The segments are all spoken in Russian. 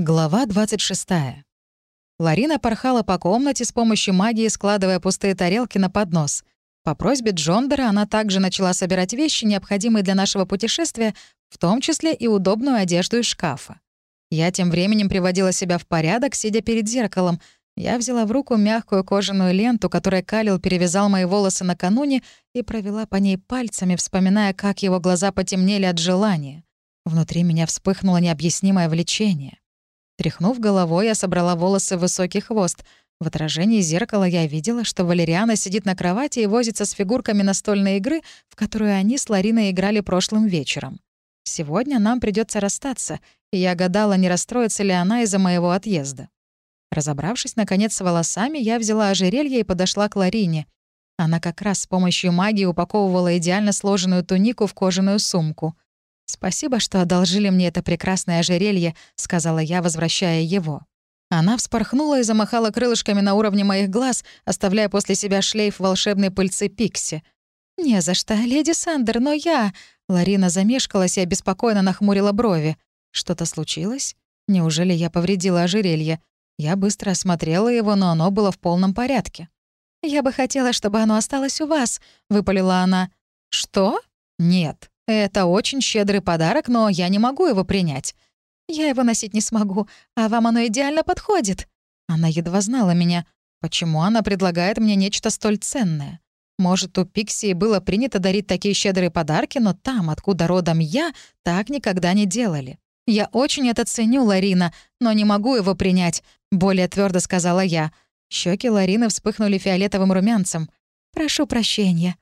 Глава 26. Ларина порхала по комнате с помощью магии, складывая пустые тарелки на поднос. По просьбе Джондера она также начала собирать вещи, необходимые для нашего путешествия, в том числе и удобную одежду из шкафа. Я тем временем приводила себя в порядок, сидя перед зеркалом. Я взяла в руку мягкую кожаную ленту, которой Калил перевязал мои волосы накануне, и провела по ней пальцами, вспоминая, как его глаза потемнели от желания. Внутри меня вспыхнуло необъяснимое влечение. Тряхнув головой, я собрала волосы в высокий хвост. В отражении зеркала я видела, что Валериана сидит на кровати и возится с фигурками настольной игры, в которую они с Лариной играли прошлым вечером. Сегодня нам придется расстаться, и я гадала, не расстроится ли она из-за моего отъезда. Разобравшись, наконец, с волосами, я взяла ожерелье и подошла к Ларине. Она как раз с помощью магии упаковывала идеально сложенную тунику в кожаную сумку — «Спасибо, что одолжили мне это прекрасное ожерелье», — сказала я, возвращая его. Она вспорхнула и замахала крылышками на уровне моих глаз, оставляя после себя шлейф волшебной пыльцы Пикси. «Не за что, леди Сандер, но я...» Ларина замешкалась и обеспокоенно нахмурила брови. «Что-то случилось? Неужели я повредила ожерелье?» Я быстро осмотрела его, но оно было в полном порядке. «Я бы хотела, чтобы оно осталось у вас», — выпалила она. «Что? Нет. Это очень щедрый подарок, но я не могу его принять. Я его носить не смогу, а вам оно идеально подходит. Она едва знала меня. Почему она предлагает мне нечто столь ценное? Может, у Пиксии было принято дарить такие щедрые подарки, но там, откуда родом я, так никогда не делали. Я очень это ценю, Ларина, но не могу его принять, более твердо сказала я. Щеки Ларины вспыхнули фиолетовым румянцем. Прошу прощения.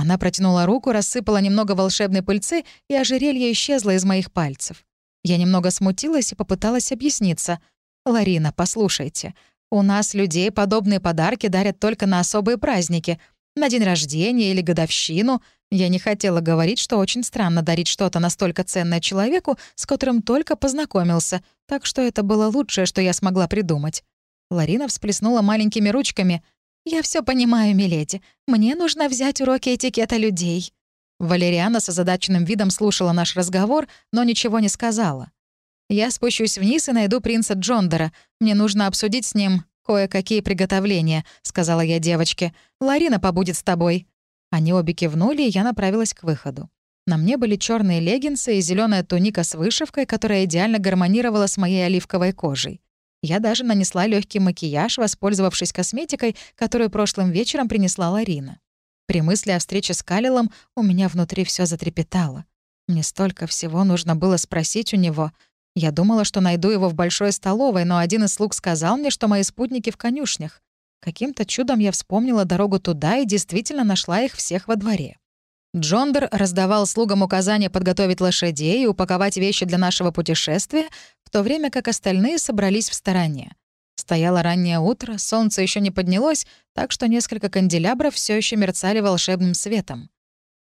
Она протянула руку, рассыпала немного волшебной пыльцы, и ожерелье исчезло из моих пальцев. Я немного смутилась и попыталась объясниться. «Ларина, послушайте, у нас людей подобные подарки дарят только на особые праздники, на день рождения или годовщину. Я не хотела говорить, что очень странно дарить что-то настолько ценное человеку, с которым только познакомился, так что это было лучшее, что я смогла придумать». Ларина всплеснула маленькими ручками — «Я все понимаю, миледи. Мне нужно взять уроки этикета людей». Валериана с озадаченным видом слушала наш разговор, но ничего не сказала. «Я спущусь вниз и найду принца Джондера. Мне нужно обсудить с ним кое-какие приготовления», — сказала я девочке. «Ларина побудет с тобой». Они обе кивнули, и я направилась к выходу. На мне были черные леггинсы и зеленая туника с вышивкой, которая идеально гармонировала с моей оливковой кожей. Я даже нанесла легкий макияж, воспользовавшись косметикой, которую прошлым вечером принесла Ларина. При мысли о встрече с Калилом у меня внутри все затрепетало. Мне столько всего нужно было спросить у него. Я думала, что найду его в большой столовой, но один из слуг сказал мне, что мои спутники в конюшнях. Каким-то чудом я вспомнила дорогу туда и действительно нашла их всех во дворе. Джондер раздавал слугам указания подготовить лошадей и упаковать вещи для нашего путешествия, в то время как остальные собрались в стороне. Стояло раннее утро, солнце еще не поднялось, так что несколько канделябров все еще мерцали волшебным светом.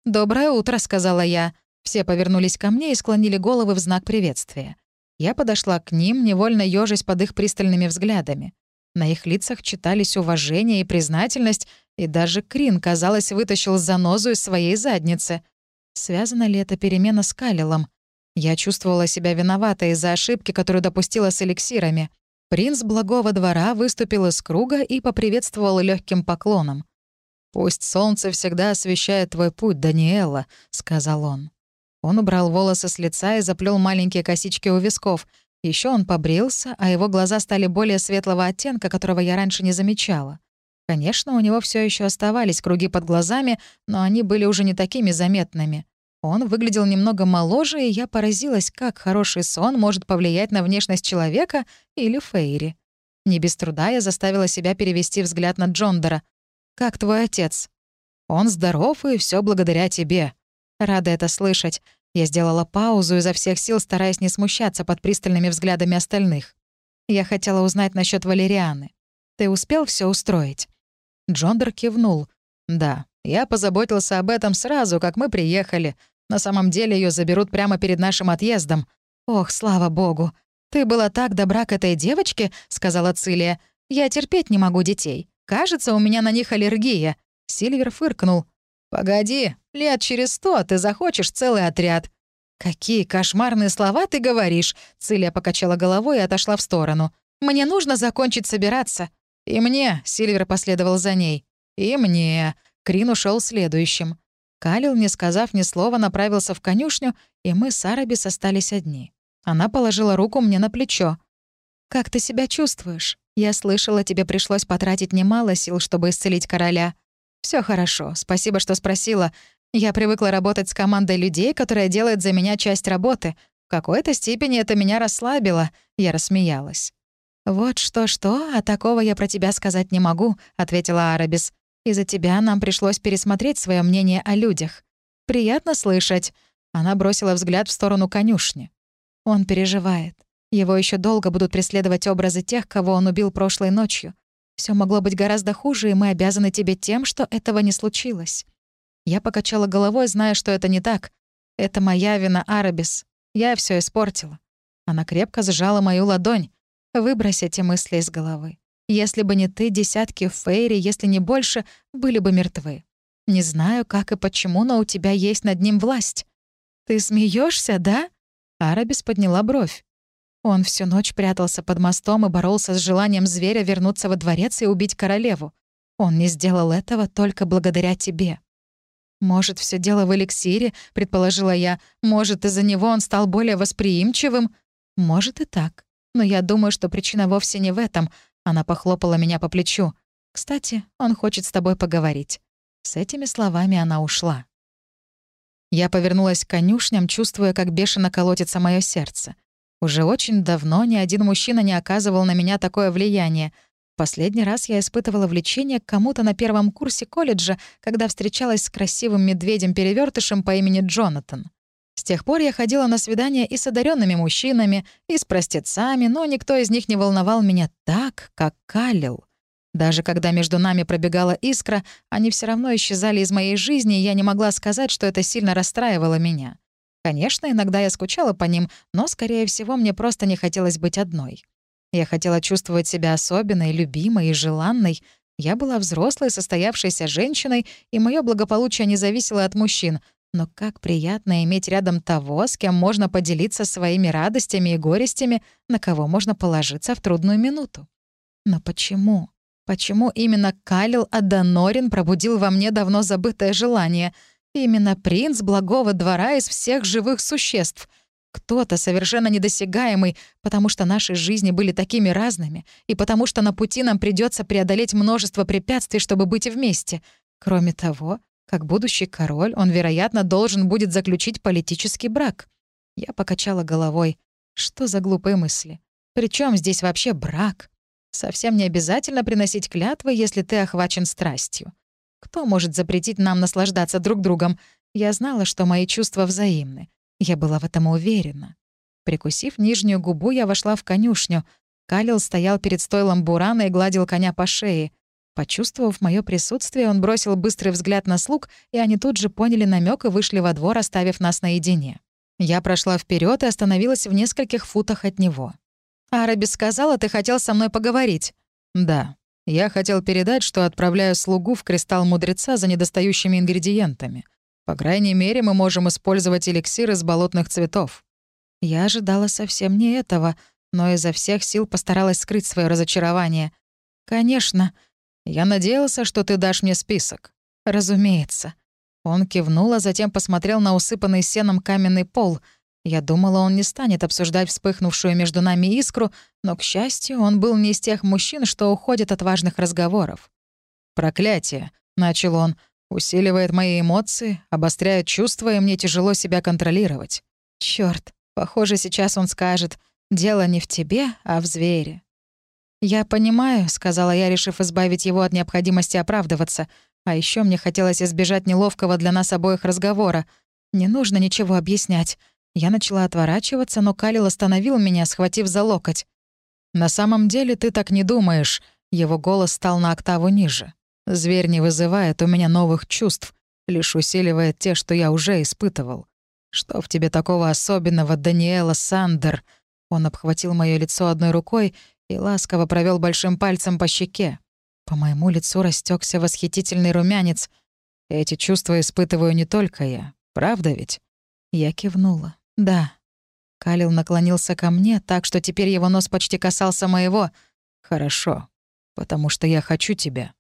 «Доброе утро», — сказала я. Все повернулись ко мне и склонили головы в знак приветствия. Я подошла к ним, невольно ёжась под их пристальными взглядами. На их лицах читались уважение и признательность, и даже Крин, казалось, вытащил занозу из своей задницы. Связана ли эта перемена с Калилом? Я чувствовала себя виноватой из-за ошибки, которую допустила с эликсирами. Принц благого двора выступил из круга и поприветствовал легким поклоном. «Пусть солнце всегда освещает твой путь, Даниэла», — сказал он. Он убрал волосы с лица и заплел маленькие косички у висков. Еще он побрился, а его глаза стали более светлого оттенка, которого я раньше не замечала. Конечно, у него все еще оставались круги под глазами, но они были уже не такими заметными. Он выглядел немного моложе, и я поразилась, как хороший сон может повлиять на внешность человека или Фейри. Не без труда я заставила себя перевести взгляд на Джондора. «Как твой отец?» «Он здоров, и все благодаря тебе». Рада это слышать. Я сделала паузу изо всех сил, стараясь не смущаться под пристальными взглядами остальных. Я хотела узнать насчет Валерианы. Ты успел все устроить?» Джондер кивнул. «Да, я позаботился об этом сразу, как мы приехали. На самом деле ее заберут прямо перед нашим отъездом. Ох, слава богу. Ты была так добра к этой девочке, сказала Цилия. Я терпеть не могу детей. Кажется, у меня на них аллергия. Сильвер фыркнул. Погоди, лет через сто ты захочешь целый отряд. «Какие кошмарные слова ты говоришь!» Цилия покачала головой и отошла в сторону. «Мне нужно закончить собираться». «И мне», — Сильвер последовал за ней. «И мне». Крин ушел следующим. Калил, не сказав ни слова, направился в конюшню, и мы с Арабис остались одни. Она положила руку мне на плечо. «Как ты себя чувствуешь? Я слышала, тебе пришлось потратить немало сил, чтобы исцелить короля. Все хорошо, спасибо, что спросила. Я привыкла работать с командой людей, которая делает за меня часть работы. В какой-то степени это меня расслабило». Я рассмеялась. «Вот что-что, а такого я про тебя сказать не могу», — ответила Арабис. «Из-за тебя нам пришлось пересмотреть свое мнение о людях. Приятно слышать». Она бросила взгляд в сторону конюшни. Он переживает. Его еще долго будут преследовать образы тех, кого он убил прошлой ночью. Все могло быть гораздо хуже, и мы обязаны тебе тем, что этого не случилось. Я покачала головой, зная, что это не так. Это моя вина, Арабис. Я все испортила. Она крепко сжала мою ладонь. Выбрось эти мысли из головы. Если бы не ты, десятки Фейри, если не больше, были бы мертвы. Не знаю, как и почему, но у тебя есть над ним власть. Ты смеешься, да? Арабис подняла бровь. Он всю ночь прятался под мостом и боролся с желанием зверя вернуться во дворец и убить королеву. Он не сделал этого только благодаря тебе. «Может, все дело в эликсире», — предположила я. «Может, из-за него он стал более восприимчивым?» «Может и так. Но я думаю, что причина вовсе не в этом». Она похлопала меня по плечу. «Кстати, он хочет с тобой поговорить». С этими словами она ушла. Я повернулась к конюшням, чувствуя, как бешено колотится мое сердце. Уже очень давно ни один мужчина не оказывал на меня такое влияние. Последний раз я испытывала влечение к кому-то на первом курсе колледжа, когда встречалась с красивым медведем перевертышем по имени Джонатан. С тех пор я ходила на свидания и с одаренными мужчинами, и с простецами, но никто из них не волновал меня так, как Калил. Даже когда между нами пробегала искра, они все равно исчезали из моей жизни, и я не могла сказать, что это сильно расстраивало меня. Конечно, иногда я скучала по ним, но, скорее всего, мне просто не хотелось быть одной. Я хотела чувствовать себя особенной, любимой и желанной. Я была взрослой, состоявшейся женщиной, и мое благополучие не зависело от мужчин. Но как приятно иметь рядом того, с кем можно поделиться своими радостями и горестями, на кого можно положиться в трудную минуту. Но почему? Почему именно Калил Аданорин пробудил во мне давно забытое желание? Именно принц благого двора из всех живых существ. Кто-то совершенно недосягаемый, потому что наши жизни были такими разными, и потому что на пути нам придется преодолеть множество препятствий, чтобы быть вместе. Кроме того, как будущий король, он, вероятно, должен будет заключить политический брак. Я покачала головой. Что за глупые мысли? Причем здесь вообще брак? Совсем не обязательно приносить клятвы, если ты охвачен страстью. Кто может запретить нам наслаждаться друг другом? Я знала, что мои чувства взаимны. Я была в этом уверена. Прикусив нижнюю губу, я вошла в конюшню. Калил стоял перед стойлом Бурана и гладил коня по шее. Почувствовав мое присутствие, он бросил быстрый взгляд на слуг, и они тут же поняли намек и вышли во двор, оставив нас наедине. Я прошла вперед и остановилась в нескольких футах от него. «Араби сказала, ты хотел со мной поговорить». «Да. Я хотел передать, что отправляю слугу в кристалл мудреца за недостающими ингредиентами. По крайней мере, мы можем использовать эликсир из болотных цветов». Я ожидала совсем не этого, но изо всех сил постаралась скрыть свое разочарование. «Конечно. Я надеялся, что ты дашь мне список». «Разумеется». Он кивнул, а затем посмотрел на усыпанный сеном каменный пол — я думала, он не станет обсуждать вспыхнувшую между нами искру, но, к счастью, он был не из тех мужчин, что уходят от важных разговоров. «Проклятие», — начал он, — «усиливает мои эмоции, обостряет чувства, и мне тяжело себя контролировать». Черт, похоже, сейчас он скажет, «Дело не в тебе, а в звере». «Я понимаю», — сказала я, решив избавить его от необходимости оправдываться. «А еще мне хотелось избежать неловкого для нас обоих разговора. Не нужно ничего объяснять. Я начала отворачиваться, но Калил остановил меня, схватив за локоть. «На самом деле ты так не думаешь». Его голос стал на октаву ниже. «Зверь не вызывает у меня новых чувств, лишь усиливает те, что я уже испытывал. Что в тебе такого особенного, Даниэла Сандер?» Он обхватил мое лицо одной рукой и ласково провел большим пальцем по щеке. По моему лицу растекся восхитительный румянец. Эти чувства испытываю не только я. Правда ведь? Я кивнула. «Да». Калил наклонился ко мне, так что теперь его нос почти касался моего. «Хорошо, потому что я хочу тебя».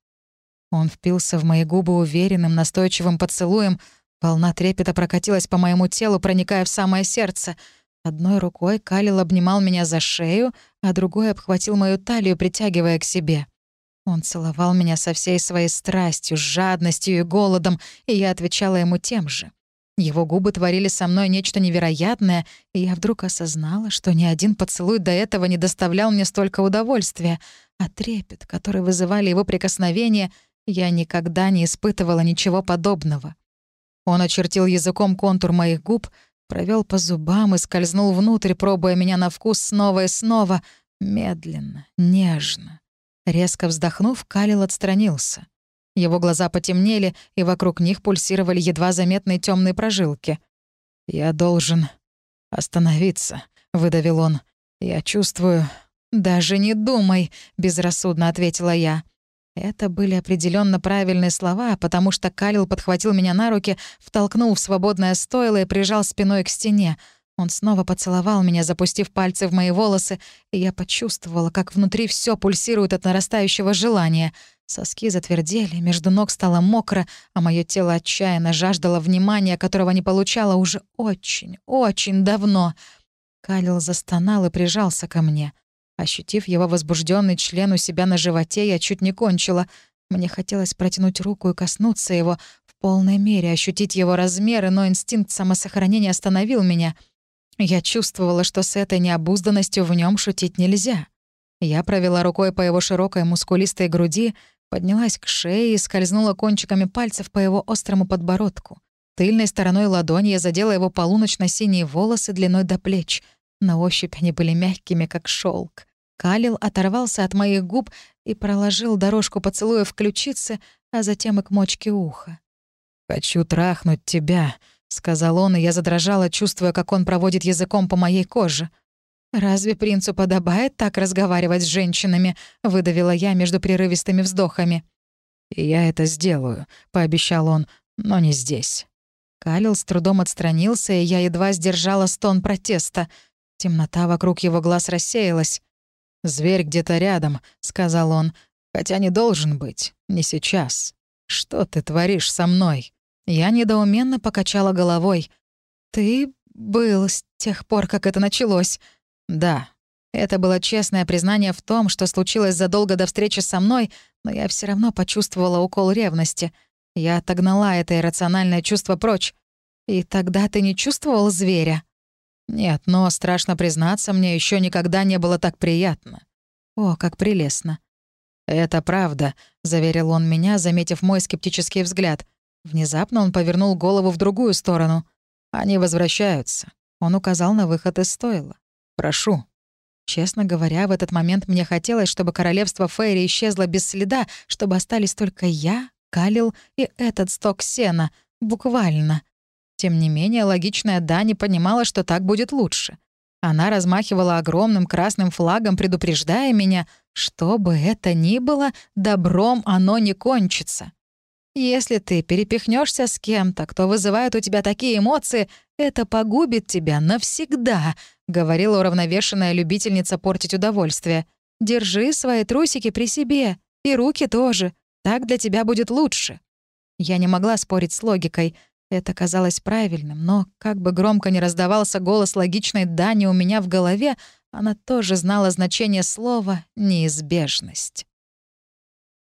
Он впился в мои губы уверенным, настойчивым поцелуем. Волна трепета прокатилась по моему телу, проникая в самое сердце. Одной рукой Калил обнимал меня за шею, а другой обхватил мою талию, притягивая к себе. Он целовал меня со всей своей страстью, жадностью и голодом, и я отвечала ему тем же. Его губы творили со мной нечто невероятное, и я вдруг осознала, что ни один поцелуй до этого не доставлял мне столько удовольствия, а трепет, который вызывали его прикосновения, я никогда не испытывала ничего подобного. Он очертил языком контур моих губ, провел по зубам и скользнул внутрь, пробуя меня на вкус снова и снова, медленно, нежно. Резко вздохнув, Калил отстранился. Его глаза потемнели, и вокруг них пульсировали едва заметные темные прожилки. «Я должен остановиться», — выдавил он. «Я чувствую...» «Даже не думай», — безрассудно ответила я. Это были определенно правильные слова, потому что Калил подхватил меня на руки, втолкнул в свободное стойло и прижал спиной к стене — он снова поцеловал меня, запустив пальцы в мои волосы, и я почувствовала, как внутри все пульсирует от нарастающего желания. Соски затвердели, между ног стало мокро, а мое тело отчаянно жаждало внимания, которого не получало уже очень, очень давно. Калил застонал и прижался ко мне. Ощутив его возбужденный член у себя на животе, я чуть не кончила. Мне хотелось протянуть руку и коснуться его, в полной мере ощутить его размеры, но инстинкт самосохранения остановил меня — я чувствовала, что с этой необузданностью в нем шутить нельзя. Я провела рукой по его широкой мускулистой груди, поднялась к шее и скользнула кончиками пальцев по его острому подбородку. Тыльной стороной ладони я задела его полуночно-синие волосы длиной до плеч. На ощупь они были мягкими, как шелк. Калил оторвался от моих губ и проложил дорожку поцелуя в ключице, а затем и к мочке уха. «Хочу трахнуть тебя», — сказал он, и я задрожала, чувствуя, как он проводит языком по моей коже. «Разве принцу подобает так разговаривать с женщинами?» — выдавила я между прерывистыми вздохами. «Я это сделаю», — пообещал он, — «но не здесь». Калил с трудом отстранился, и я едва сдержала стон протеста. Темнота вокруг его глаз рассеялась. «Зверь где-то рядом», — сказал он, — «хотя не должен быть, не сейчас. Что ты творишь со мной?» Я недоуменно покачала головой. «Ты был с тех пор, как это началось?» «Да». Это было честное признание в том, что случилось задолго до встречи со мной, но я все равно почувствовала укол ревности. Я отогнала это иррациональное чувство прочь. «И тогда ты не чувствовал зверя?» «Нет, но, страшно признаться, мне еще никогда не было так приятно». «О, как прелестно». «Это правда», — заверил он меня, заметив мой скептический взгляд. Внезапно он повернул голову в другую сторону. «Они возвращаются». Он указал на выход из стойла. «Прошу». Честно говоря, в этот момент мне хотелось, чтобы королевство Фейри исчезло без следа, чтобы остались только я, Калил и этот сток сена. Буквально. Тем не менее, логичная Дани понимала, что так будет лучше. Она размахивала огромным красным флагом, предупреждая меня, что бы это ни было, добром оно не кончится. Если ты перепихнешься с кем-то, кто вызывает у тебя такие эмоции, это погубит тебя навсегда», — говорила уравновешенная любительница портить удовольствие. «Держи свои трусики при себе. И руки тоже. Так для тебя будет лучше». Я не могла спорить с логикой. Это казалось правильным, но, как бы громко ни раздавался голос логичной Дани у меня в голове, она тоже знала значение слова «неизбежность».